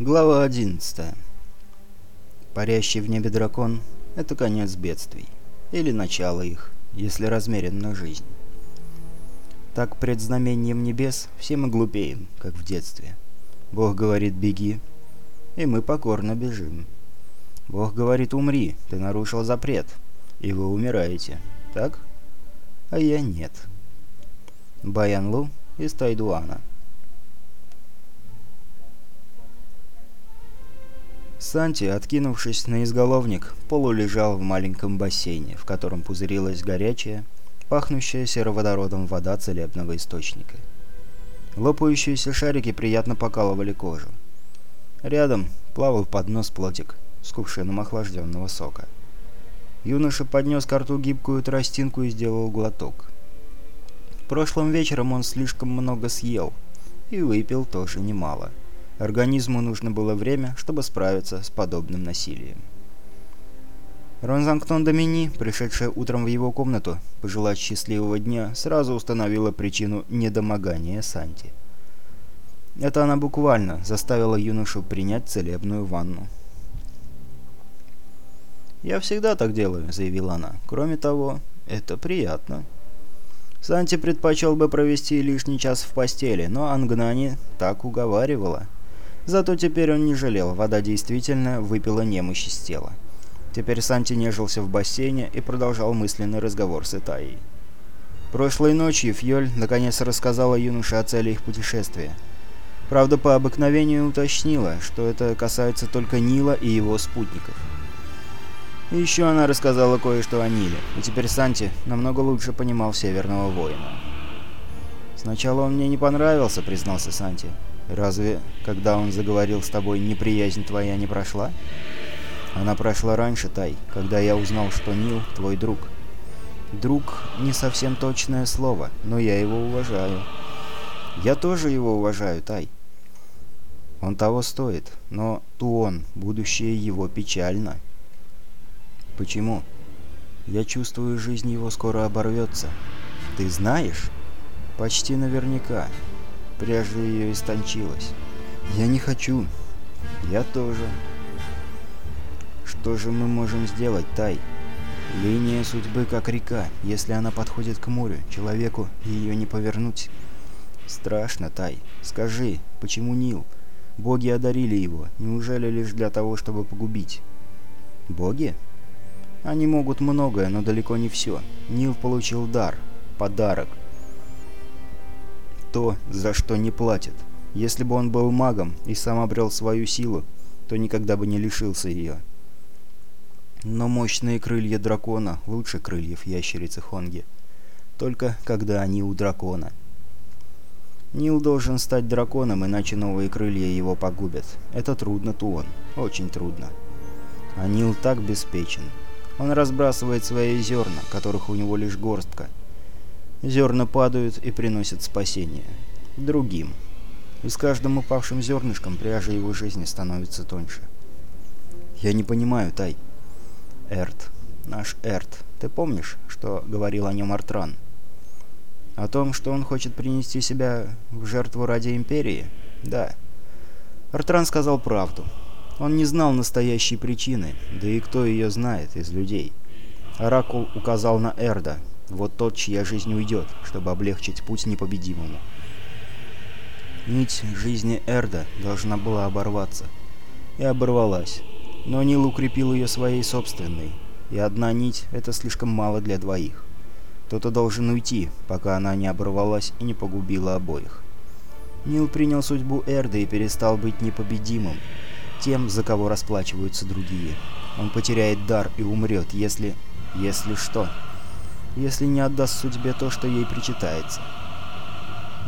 Глава 11. Парящий в небе дракон — это конец бедствий. Или начало их, если размеренна жизнь. Так пред знамением небес все мы глупеем, как в детстве. Бог говорит «беги», и мы покорно бежим. Бог говорит «умри», ты нарушил запрет, и вы умираете, так? А я нет. Баян Лу из Тайдуана. Санти, откинувшись на изголовник, полулежал в маленьком бассейне, в котором пузырилась горячая, пахнущая сероводородом вода целебного источника. Лопающиеся шарики приятно покалывали кожу. Рядом плавал поднос плотик с кувшином охлажденного сока. Юноша поднес к рту гибкую тростинку и сделал глоток. Прошлым вечером он слишком много съел и выпил тоже немало. — Организму нужно было время, чтобы справиться с подобным насилием. Ронзангтон Домини, пришедшая утром в его комнату, пожелать счастливого дня, сразу установила причину недомогания Санти. Это она буквально заставила юношу принять целебную ванну. «Я всегда так делаю», — заявила она. «Кроме того, это приятно». Санти предпочел бы провести лишний час в постели, но Ангнани так уговаривала. Зато теперь он не жалел, вода действительно выпила немощь из тела. Теперь Санти нежился в бассейне и продолжал мысленный разговор с Итаей. Прошлой ночью Фьоль наконец рассказала юноше о цели их путешествия. Правда, по обыкновению уточнила, что это касается только Нила и его спутников. И еще она рассказала кое-что о Ниле, и теперь Санти намного лучше понимал Северного Воина. «Сначала он мне не понравился», — признался Санти. Разве, когда он заговорил с тобой, неприязнь твоя не прошла? Она прошла раньше, Тай, когда я узнал, что Нил — твой друг. Друг — не совсем точное слово, но я его уважаю. Я тоже его уважаю, Тай. Он того стоит, но Туон, будущее его печально. Почему? Я чувствую, жизнь его скоро оборвется. Ты знаешь? Почти наверняка. Пряжа ее истончилась. «Я не хочу». «Я тоже». «Что же мы можем сделать, Тай?» «Линия судьбы как река. Если она подходит к морю, человеку ее не повернуть». «Страшно, Тай. Скажи, почему Нил? Боги одарили его. Неужели лишь для того, чтобы погубить?» «Боги?» «Они могут многое, но далеко не все. Нил получил дар. Подарок то, за что не платят. Если бы он был магом и сам обрел свою силу, то никогда бы не лишился ее. Но мощные крылья дракона лучше крыльев ящерицы Хонги. Только когда они у дракона. Нил должен стать драконом, иначе новые крылья его погубят. Это трудно, Туон. Очень трудно. А Нил так беспечен. Он разбрасывает свои зерна, которых у него лишь горстка – Зерна падают и приносят спасение. Другим. И с каждым упавшим зернышком пряжа его жизни становится тоньше. Я не понимаю, Тай. Эрт. Наш Эрт. Ты помнишь, что говорил о нем Артран? О том, что он хочет принести себя в жертву ради Империи? Да. Артран сказал правду. Он не знал настоящей причины, да и кто ее знает из людей. Оракул указал на Эрда, вот тот, чья жизнь уйдет, чтобы облегчить путь непобедимому. Нить жизни Эрда должна была оборваться. И оборвалась. Но Нил укрепил ее своей собственной. И одна нить — это слишком мало для двоих. Кто-то должен уйти, пока она не оборвалась и не погубила обоих. Нил принял судьбу Эрда и перестал быть непобедимым, тем, за кого расплачиваются другие. Он потеряет дар и умрет, если... если что если не отдаст судьбе то, что ей причитается.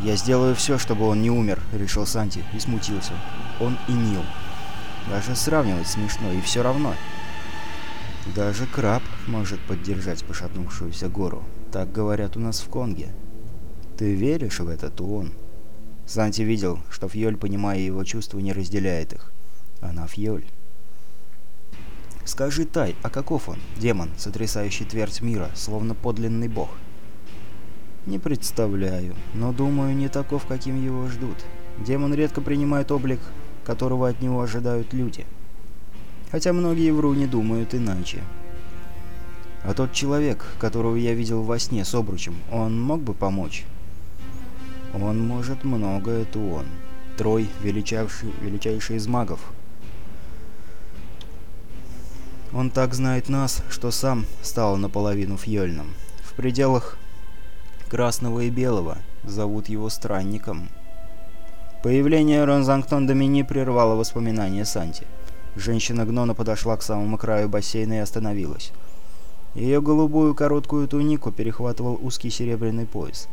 «Я сделаю все, чтобы он не умер», — решил Санти и смутился. Он и Нил. Даже сравнивать смешно, и все равно. Даже краб может поддержать пошатнувшуюся гору. Так говорят у нас в Конге. Ты веришь в это, Туон? Санти видел, что Фьоль, понимая его чувства, не разделяет их. Она Фьоль. Скажи, Тай, а каков он, демон, сотрясающий твердь мира, словно подлинный бог? Не представляю, но думаю, не таков, каким его ждут. Демон редко принимает облик которого от него ожидают люди. Хотя многие вру не думают иначе. А тот человек, которого я видел во сне с обручем, он мог бы помочь? Он может много, это он. Трой, величайший, величайший из магов. Он так знает нас, что сам стал наполовину фьёльным. В пределах красного и белого зовут его странником. Появление Ронзангтон Домини прервало воспоминания Санти. Женщина-гнона подошла к самому краю бассейна и остановилась. Ее голубую короткую тунику перехватывал узкий серебряный пояс.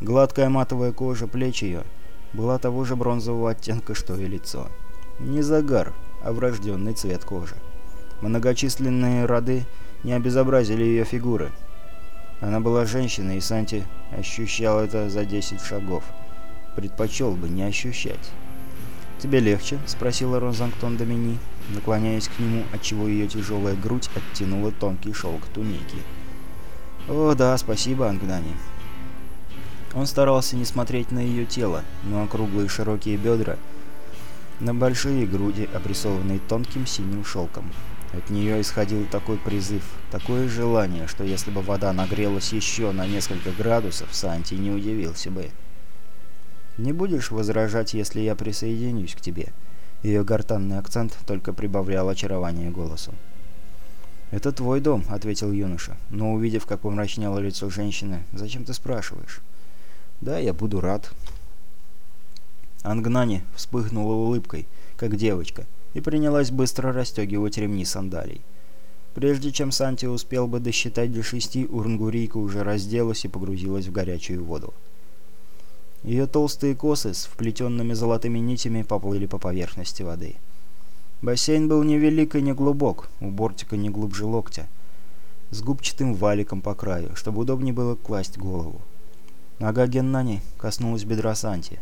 Гладкая матовая кожа плеч ее была того же бронзового оттенка, что и лицо. Не загар, а врожденный цвет кожи. Многочисленные роды не обезобразили ее фигуры. Она была женщиной, и Санти ощущал это за 10 шагов. Предпочел бы не ощущать. «Тебе легче?» — спросила Розангтон Домини, наклоняясь к нему, отчего ее тяжелая грудь оттянула тонкий шелк туники. «О, да, спасибо, Ангнани». Он старался не смотреть на ее тело, но округлые широкие бедра, на большие груди, обрисованные тонким синим шелком. От нее исходил такой призыв, такое желание, что если бы вода нагрелась еще на несколько градусов, Санти не удивился бы. «Не будешь возражать, если я присоединюсь к тебе?» Ее гортанный акцент только прибавлял очарование голосу. «Это твой дом», — ответил юноша, но, увидев, как помрачнело лицо женщины, «зачем ты спрашиваешь?» «Да, я буду рад». Ангнани вспыхнула улыбкой, как девочка, и принялась быстро расстегивать ремни сандалий. Прежде чем Санти успел бы досчитать до шести, Урнгурийка уже разделась и погрузилась в горячую воду. Ее толстые косы с вплетенными золотыми нитями поплыли по поверхности воды. Бассейн был невелик и не глубок, у бортика не глубже локтя, с губчатым валиком по краю, чтобы удобнее было класть голову. Нога Геннани коснулась бедра Санти.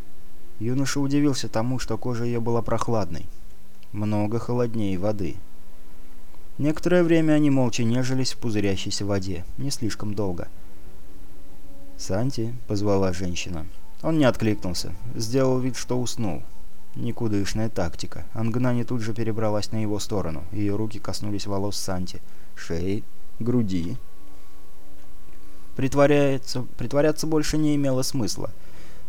Юноша удивился тому, что кожа ее была прохладной. Много холоднее воды. Некоторое время они молча нежились в пузырящейся воде, не слишком долго. «Санти», — позвала женщина, — он не откликнулся, сделал вид, что уснул. Никудышная тактика. Ангнани тут же перебралась на его сторону. Ее руки коснулись волос Санти, шеи, груди. Притворяться, притворяться больше не имело смысла.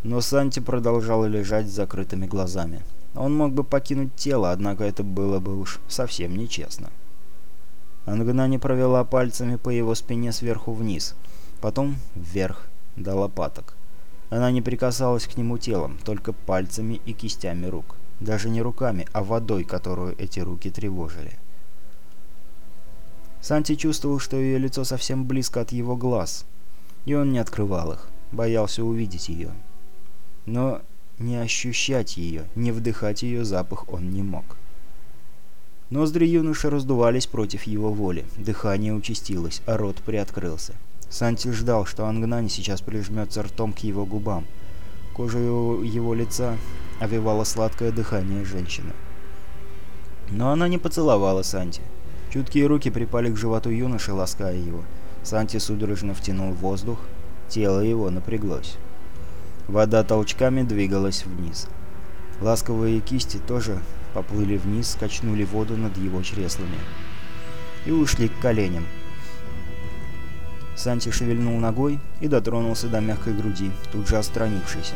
Но Санти продолжал лежать с закрытыми глазами. Он мог бы покинуть тело, однако это было бы уж совсем нечестно. Ангнани провела пальцами по его спине сверху вниз, потом вверх до лопаток. Она не прикасалась к нему телом, только пальцами и кистями рук. Даже не руками, а водой, которую эти руки тревожили. Санти чувствовал, что ее лицо совсем близко от его глаз, и он не открывал их, боялся увидеть ее. Но не ощущать ее, не вдыхать ее запах он не мог. Ноздри юноши раздувались против его воли, дыхание участилось, а рот приоткрылся. Санти ждал, что Ангнани сейчас прижмется ртом к его губам. Кожу его, его лица овивало сладкое дыхание женщины. Но она не поцеловала Санти. Чуткие руки припали к животу юноши, лаская его. Санти судорожно втянул воздух, тело его напряглось. Вода толчками двигалась вниз. Ласковые кисти тоже поплыли вниз, скачнули воду над его чреслами. И ушли к коленям. Санти шевельнул ногой и дотронулся до мягкой груди, тут же отстранившейся.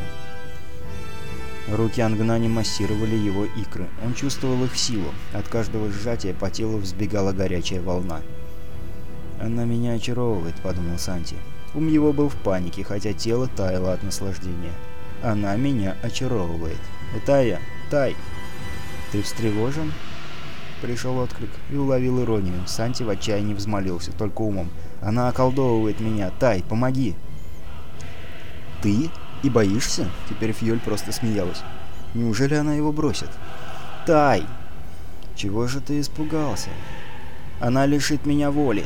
Руки Ангнани массировали его икры. Он чувствовал их силу. От каждого сжатия по телу взбегала горячая волна. «Она меня очаровывает», — подумал Санти. Ум его был в панике, хотя тело таяло от наслаждения. «Она меня очаровывает». «Тая! Тай!» «Ты встревожен?» Пришел отклик и уловил иронию. Санти в отчаянии взмолился, только умом. «Она околдовывает меня! Тай, помоги!» «Ты? И боишься?» Теперь Фьёль просто смеялась. «Неужели она его бросит?» «Тай!» «Чего же ты испугался?» «Она лишит меня воли!»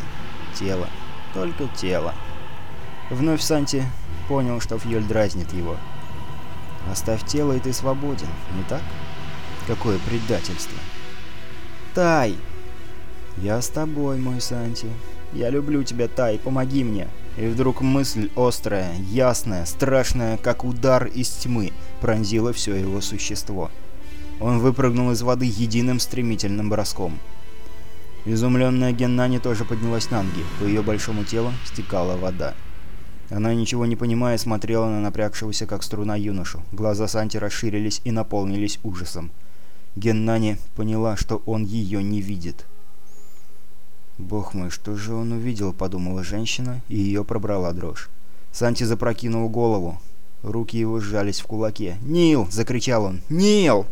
«Тело. Только тело!» Вновь Санти понял, что Фьёль дразнит его. «Оставь тело, и ты свободен, не так?» «Какое предательство!» Тай!» «Я с тобой, мой Санти. Я люблю тебя, Тай, помоги мне!» И вдруг мысль острая, ясная, страшная, как удар из тьмы, пронзила все его существо. Он выпрыгнул из воды единым стремительным броском. Изумленная Геннани тоже поднялась на ноги. По ее большому телу стекала вода. Она, ничего не понимая, смотрела на напрягшегося, как струна юношу. Глаза Санти расширились и наполнились ужасом. Геннани поняла, что он ее не видит. «Бог мой, что же он увидел?» — подумала женщина, и ее пробрала дрожь. Санти запрокинул голову. Руки его сжались в кулаке. «Нил!» — закричал он. «Нил!»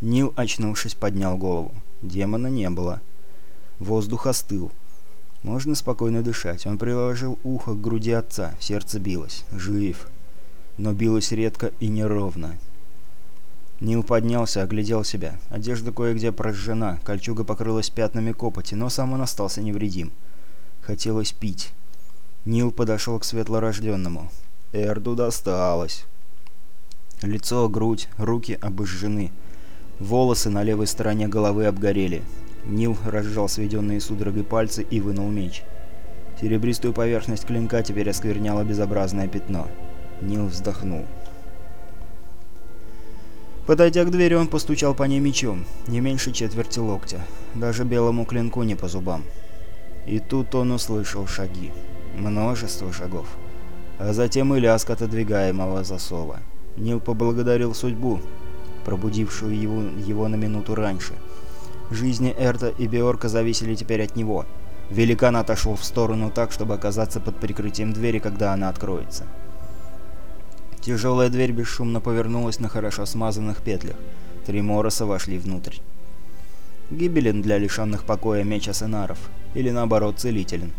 Нил, очнувшись, поднял голову. Демона не было. Воздух остыл. Можно спокойно дышать. Он приложил ухо к груди отца. Сердце билось. Жив. Но билось редко и неровно. Нил поднялся, оглядел себя. Одежда кое-где прожжена, кольчуга покрылась пятнами копоти, но сам он остался невредим. Хотелось пить. Нил подошел к светлорожденному. Эрду досталось. Лицо, грудь, руки обожжены. Волосы на левой стороне головы обгорели. Нил разжал сведенные судорогой пальцы и вынул меч. Серебристую поверхность клинка теперь оскверняло безобразное пятно. Нил вздохнул. Подойдя к двери, он постучал по ней мечом, не меньше четверти локтя. Даже белому клинку не по зубам. И тут он услышал шаги. Множество шагов. А затем и лязг отодвигаемого засова. Нил поблагодарил судьбу, пробудившую его, его на минуту раньше. Жизни Эрта и Биорка зависели теперь от него. Великан отошел в сторону так, чтобы оказаться под прикрытием двери, когда она откроется. Тяжелая дверь бесшумно повернулась на хорошо смазанных петлях. Три Мороса вошли внутрь. Гибелен для лишенных покоя меч Асенаров. Или наоборот, целителен.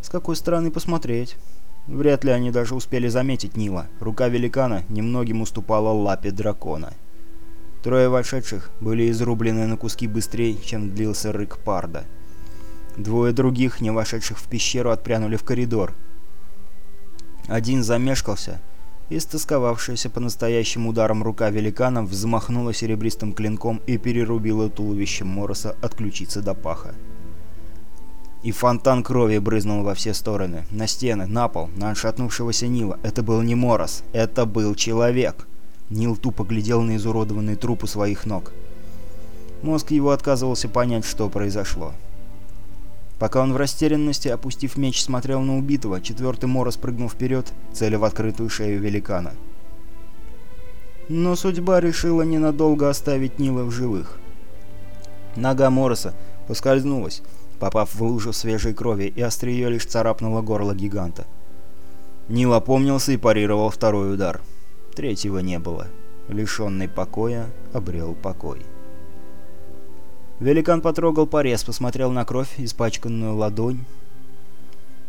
С какой стороны посмотреть? Вряд ли они даже успели заметить Нила. Рука великана немногим уступала лапе дракона. Трое вошедших были изрублены на куски быстрее, чем длился рык Парда. Двое других, не вошедших в пещеру, отпрянули в коридор. Один замешкался, Истосковавшаяся по-настоящему ударом рука великана взмахнула серебристым клинком и перерубила туловище Мороса от ключицы до паха. И фонтан крови брызнул во все стороны. На стены, на пол, на отшатнувшегося Нила. Это был не Морос, это был человек. Нил тупо глядел на изуродованный труп у своих ног. Мозг его отказывался понять, что произошло. Пока он в растерянности, опустив меч, смотрел на убитого, четвертый Морос прыгнул вперед, целя в открытую шею великана. Но судьба решила ненадолго оставить Нила в живых. Нога Мороса поскользнулась, попав в лужу свежей крови, и острие лишь царапнуло горло гиганта. Нил опомнился и парировал второй удар. Третьего не было. Лишенный покоя обрел покой. Великан потрогал порез, посмотрел на кровь, испачканную ладонь.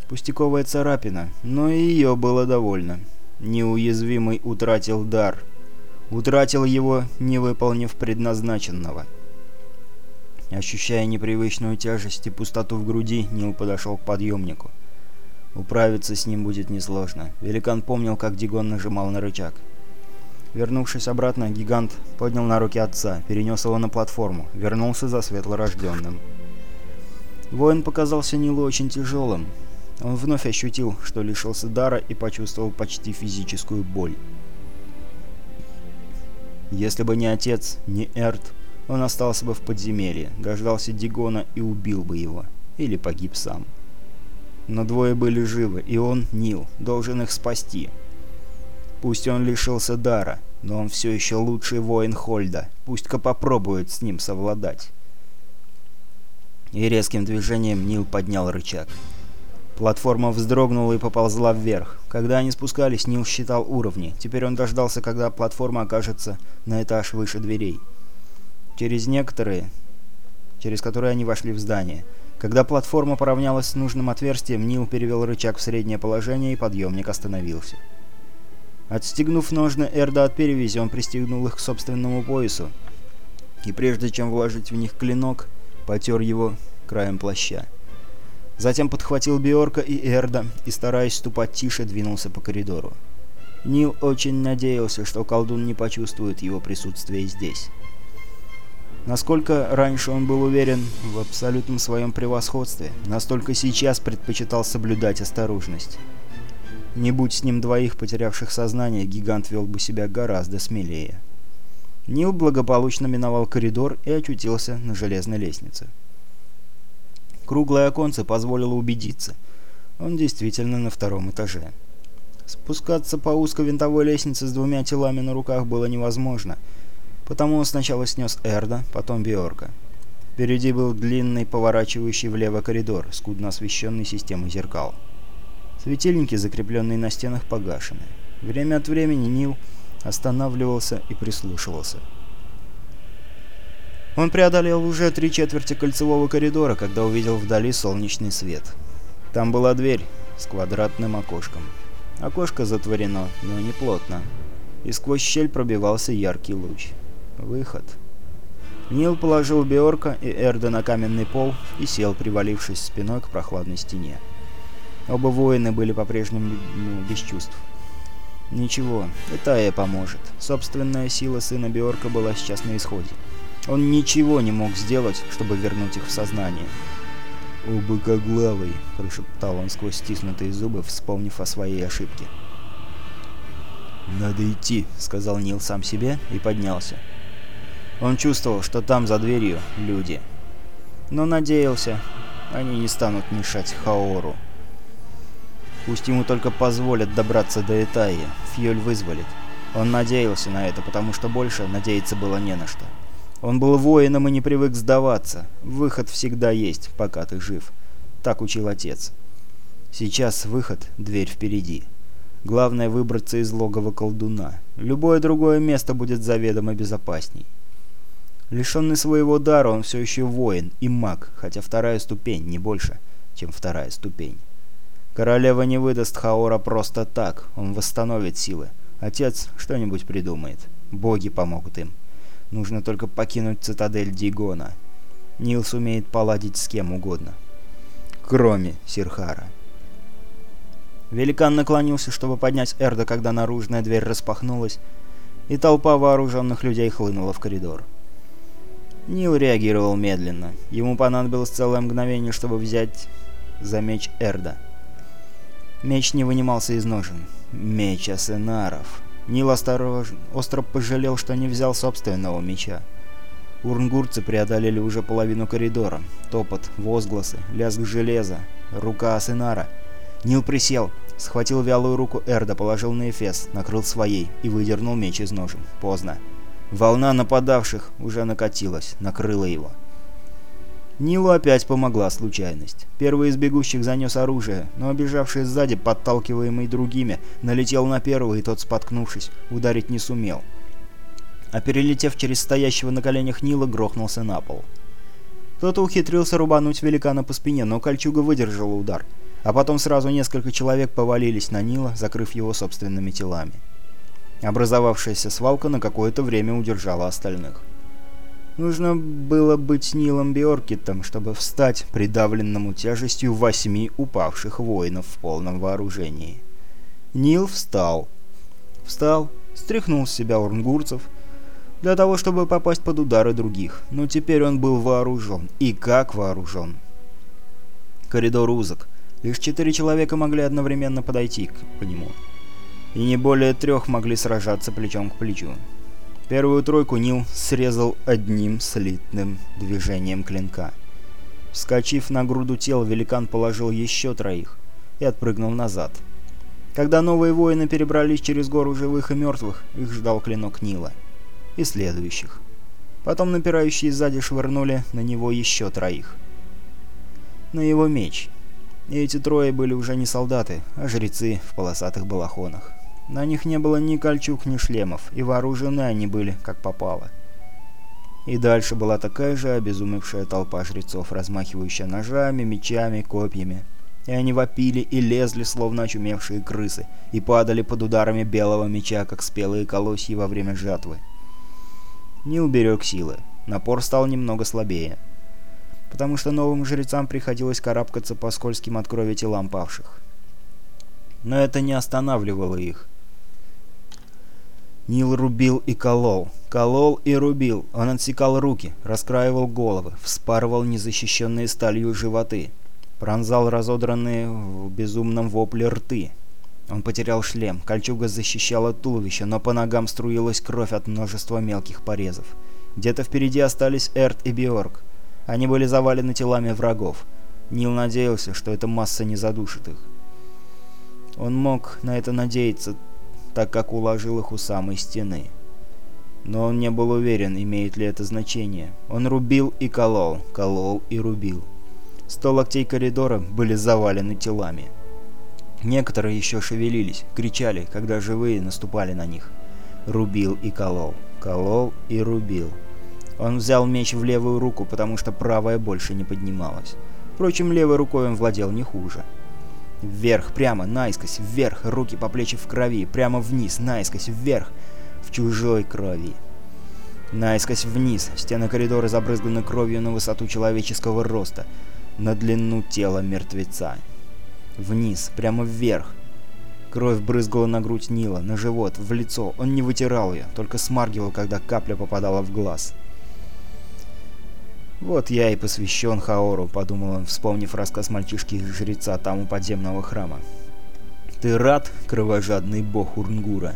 Пустяковая царапина, но и ее было довольно. Неуязвимый утратил дар. Утратил его, не выполнив предназначенного. Ощущая непривычную тяжесть и пустоту в груди, Нил подошел к подъемнику. Управиться с ним будет несложно. Великан помнил, как Дигон нажимал на рычаг. Вернувшись обратно, гигант поднял на руки отца, перенес его на платформу, вернулся за светлорожденным. Воин показался Нилу очень тяжелым. Он вновь ощутил, что лишился дара и почувствовал почти физическую боль. Если бы не отец, не Эрт, он остался бы в подземелье, дождался Дигона и убил бы его. Или погиб сам. Но двое были живы, и он, Нил, должен их спасти. Пусть он лишился дара, но он все еще лучший воин Хольда. Пусть-ка попробует с ним совладать. И резким движением Нил поднял рычаг. Платформа вздрогнула и поползла вверх. Когда они спускались, Нил считал уровни. Теперь он дождался, когда платформа окажется на этаж выше дверей. Через некоторые, через которые они вошли в здание. Когда платформа поравнялась с нужным отверстием, Нил перевел рычаг в среднее положение, и подъемник остановился. Отстегнув ножны Эрда от перевязи, он пристегнул их к собственному поясу. И прежде чем вложить в них клинок, потер его краем плаща. Затем подхватил Биорка и Эрда и, стараясь ступать тише, двинулся по коридору. Нил очень надеялся, что колдун не почувствует его присутствие здесь. Насколько раньше он был уверен в абсолютном своем превосходстве, настолько сейчас предпочитал соблюдать осторожность. Не будь с ним двоих потерявших сознание, гигант вел бы себя гораздо смелее. Нил благополучно миновал коридор и очутился на железной лестнице. Круглое оконце позволило убедиться. Он действительно на втором этаже. Спускаться по узкой винтовой лестнице с двумя телами на руках было невозможно, потому он сначала снес Эрда, потом Биорка. Впереди был длинный, поворачивающий влево коридор, скудно освещенный системой зеркал. Светильники, закрепленные на стенах, погашены. Время от времени Нил останавливался и прислушивался. Он преодолел уже три четверти кольцевого коридора, когда увидел вдали солнечный свет. Там была дверь с квадратным окошком. Окошко затворено, но не плотно. И сквозь щель пробивался яркий луч. Выход. Нил положил Беорка и Эрда на каменный пол и сел, привалившись спиной к прохладной стене. Оба воина были по-прежнему без чувств. Ничего, и Тая поможет. Собственная сила сына Биорка была сейчас на исходе. Он ничего не мог сделать, чтобы вернуть их в сознание. «О, быкоглавый!» – прошептал он сквозь стиснутые зубы, вспомнив о своей ошибке. «Надо идти», — сказал Нил сам себе и поднялся. Он чувствовал, что там за дверью люди. Но надеялся, они не станут мешать Хаору. Пусть ему только позволят добраться до Итаи, Фьёль вызволит. Он надеялся на это, потому что больше надеяться было не на что. Он был воином и не привык сдаваться. Выход всегда есть, пока ты жив. Так учил отец. Сейчас выход, дверь впереди. Главное выбраться из логова колдуна. Любое другое место будет заведомо безопасней. Лишенный своего дара, он все еще воин и маг, хотя вторая ступень не больше, чем вторая ступень. Королева не выдаст Хаора просто так, он восстановит силы. Отец что-нибудь придумает. Боги помогут им. Нужно только покинуть цитадель Дигона. Нил сумеет поладить с кем угодно. Кроме Сирхара. Великан наклонился, чтобы поднять Эрда, когда наружная дверь распахнулась, и толпа вооруженных людей хлынула в коридор. Нил реагировал медленно. Ему понадобилось целое мгновение, чтобы взять за меч Эрда. Меч не вынимался из ножен. Меч Асенаров. Нил осторожно, остро пожалел, что не взял собственного меча. Урнгурцы преодолели уже половину коридора. Топот, возгласы, лязг железа, рука Асенара. Нил присел, схватил вялую руку Эрда, положил на эфес, накрыл своей и выдернул меч из ножен. Поздно. Волна нападавших уже накатилась, накрыла его. Нилу опять помогла случайность. Первый из бегущих занес оружие, но обижавший сзади, подталкиваемый другими, налетел на первого, и тот, споткнувшись, ударить не сумел. А перелетев через стоящего на коленях Нила, грохнулся на пол. Кто-то ухитрился рубануть великана по спине, но кольчуга выдержала удар. А потом сразу несколько человек повалились на Нила, закрыв его собственными телами. Образовавшаяся свалка на какое-то время удержала остальных. Нужно было быть Нилом Биоркитом, чтобы встать придавленному тяжестью восьми упавших воинов в полном вооружении. Нил встал. Встал, стряхнул с себя урнгурцев, для того, чтобы попасть под удары других. Но теперь он был вооружен. И как вооружен. Коридор узок. Лишь четыре человека могли одновременно подойти к, к нему. И не более трех могли сражаться плечом к плечу. Первую тройку Нил срезал одним слитным движением клинка. Вскочив на груду тел, великан положил еще троих и отпрыгнул назад. Когда новые воины перебрались через гору живых и мертвых, их ждал клинок Нила. И следующих. Потом напирающие сзади швырнули на него еще троих. На его меч. И эти трое были уже не солдаты, а жрецы в полосатых балахонах. На них не было ни кольчуг, ни шлемов, и вооружены они были, как попало. И дальше была такая же обезумевшая толпа жрецов, размахивающая ножами, мечами, копьями. И они вопили и лезли, словно очумевшие крысы, и падали под ударами белого меча, как спелые колосья во время жатвы. Не уберег силы. Напор стал немного слабее. Потому что новым жрецам приходилось карабкаться по скользким от крови телам павших. Но это не останавливало их. Нил рубил и колол. Колол и рубил. Он отсекал руки, раскраивал головы, вспарывал незащищенные сталью животы. Пронзал разодранные в безумном вопле рты. Он потерял шлем, кольчуга защищала туловище, но по ногам струилась кровь от множества мелких порезов. Где-то впереди остались Эрт и Биорг. Они были завалены телами врагов. Нил надеялся, что эта масса не задушит их. Он мог на это надеяться, так как уложил их у самой стены. Но он не был уверен, имеет ли это значение. Он рубил и колол, колол и рубил. Сто локтей коридора были завалены телами. Некоторые еще шевелились, кричали, когда живые наступали на них. Рубил и колол, колол и рубил. Он взял меч в левую руку, потому что правая больше не поднималась. Впрочем, левой рукой он владел не хуже. Вверх, прямо, наискось, вверх, руки по плечи в крови, прямо вниз, наискось, вверх, в чужой крови. Наискось вниз, стены коридора забрызганы кровью на высоту человеческого роста, на длину тела мертвеца. Вниз, прямо вверх. Кровь брызгала на грудь Нила, на живот, в лицо. Он не вытирал ее, только смаргивал, когда капля попадала в глаз. «Вот я и посвящен Хаору», — подумал он, вспомнив рассказ мальчишки-жреца там у подземного храма. «Ты рад, кровожадный бог Урнгура?»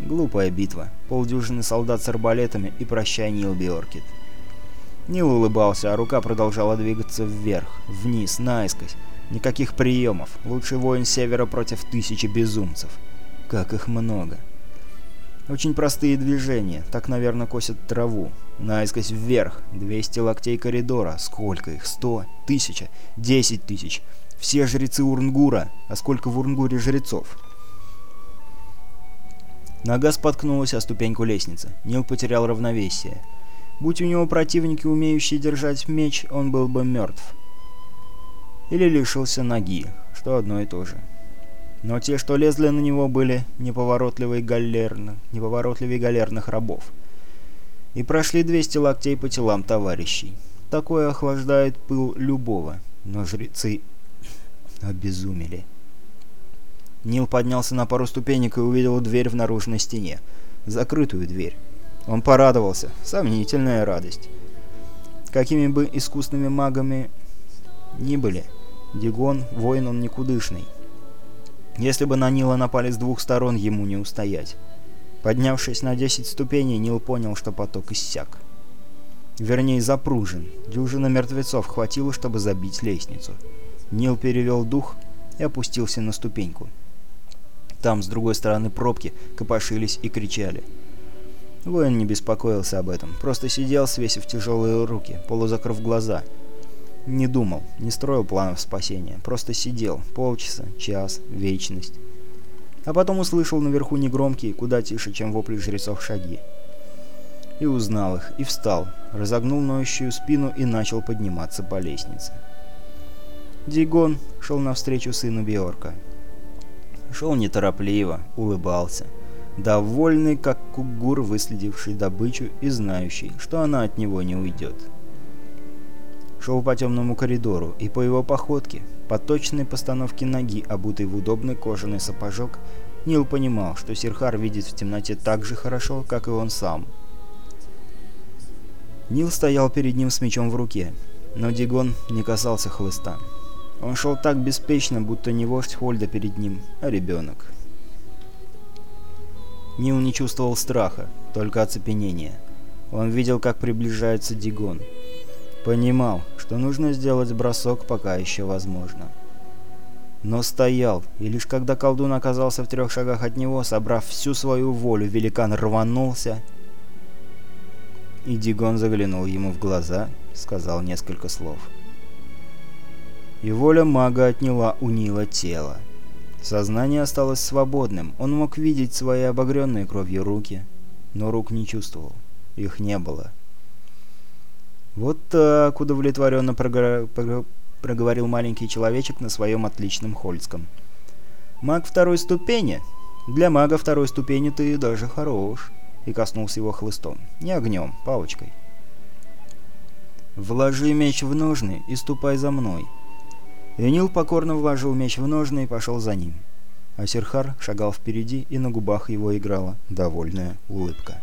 Глупая битва. Полдюжины солдат с арбалетами и прощай, Нил Биоркит. Нил улыбался, а рука продолжала двигаться вверх, вниз, наискось. Никаких приемов. Лучший воин Севера против тысячи безумцев. Как их много. Очень простые движения. Так, наверное, косят траву. Наискось вверх. 200 локтей коридора. Сколько их? 100? Тысяча? 10 тысяч? Все жрецы Урнгура. А сколько в Урнгуре жрецов? Нога споткнулась о ступеньку лестницы. Нил потерял равновесие. Будь у него противники, умеющие держать меч, он был бы мертв. Или лишился ноги, что одно и то же. Но те, что лезли на него, были неповоротливые галерны, неповоротливее галерных рабов. И прошли 200 локтей по телам товарищей. Такое охлаждает пыл любого, но жрецы обезумели. Нил поднялся на пару ступенек и увидел дверь в наружной стене. Закрытую дверь. Он порадовался. Сомнительная радость. Какими бы искусными магами ни были, Дигон — воин он никудышный. Если бы на Нила напали с двух сторон, ему не устоять. Поднявшись на 10 ступеней, Нил понял, что поток иссяк. Вернее, запружен. Дюжина мертвецов хватило, чтобы забить лестницу. Нил перевел дух и опустился на ступеньку. Там, с другой стороны пробки, копошились и кричали. Воин не беспокоился об этом, просто сидел, свесив тяжелые руки, полузакрыв глаза. Не думал, не строил планов спасения, просто сидел, полчаса, час, вечность. А потом услышал наверху негромкие, куда тише, чем вопли жрецов шаги. И узнал их, и встал, разогнул ноющую спину и начал подниматься по лестнице. Дигон шел навстречу сыну Биорка. Шел неторопливо, улыбался. Довольный, как кугур, выследивший добычу и знающий, что она от него не уйдет. Шел по темному коридору, и по его походке, по точной постановке ноги, обутой в удобный кожаный сапожок, Нил понимал, что Сирхар видит в темноте так же хорошо, как и он сам. Нил стоял перед ним с мечом в руке, но Дигон не касался хлыста. Он шел так беспечно, будто не вождь Хольда перед ним, а ребенок. Нил не чувствовал страха, только оцепенение. Он видел, как приближается Дигон. Понимал, что нужно сделать бросок, пока еще возможно. Но стоял, и лишь когда колдун оказался в трех шагах от него, собрав всю свою волю, великан рванулся, и Дигон заглянул ему в глаза, сказал несколько слов и воля мага отняла у Нила тело. Сознание осталось свободным, он мог видеть свои обогренные кровью руки, но рук не чувствовал, их не было. «Вот так», — удовлетворенно прогор... проговорил маленький человечек на своем отличном хольском. «Маг второй ступени? Для мага второй ступени ты даже хорош», — и коснулся его хлыстом. «Не огнем, палочкой». «Вложи меч в ножны и ступай за мной», Энил покорно вложил меч в ножны и пошел за ним. А Серхар шагал впереди, и на губах его играла довольная улыбка.